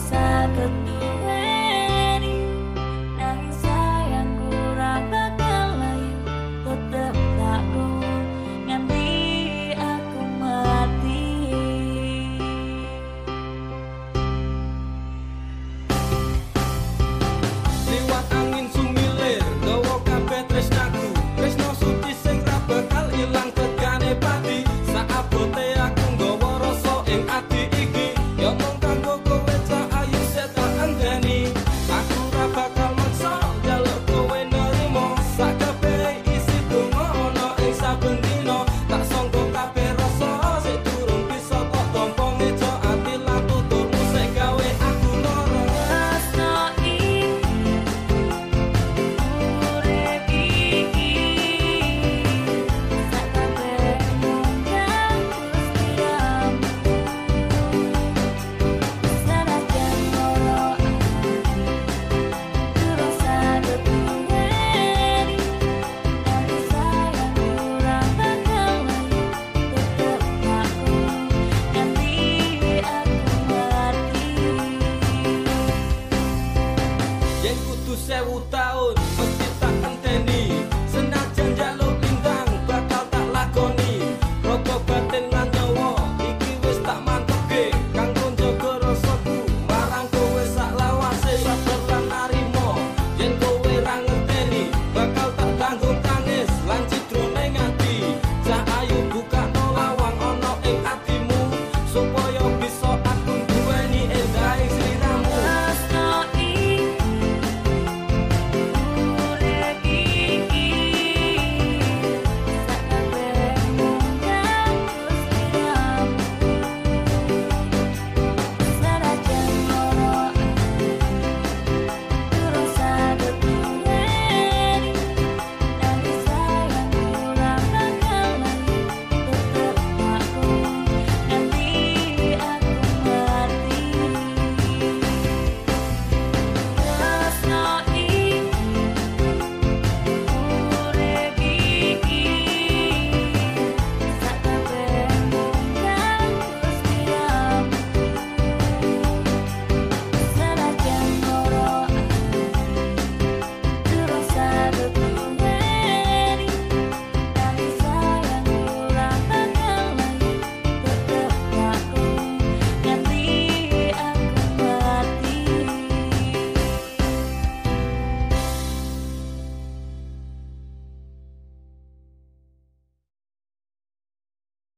masa kedua José Gustavo.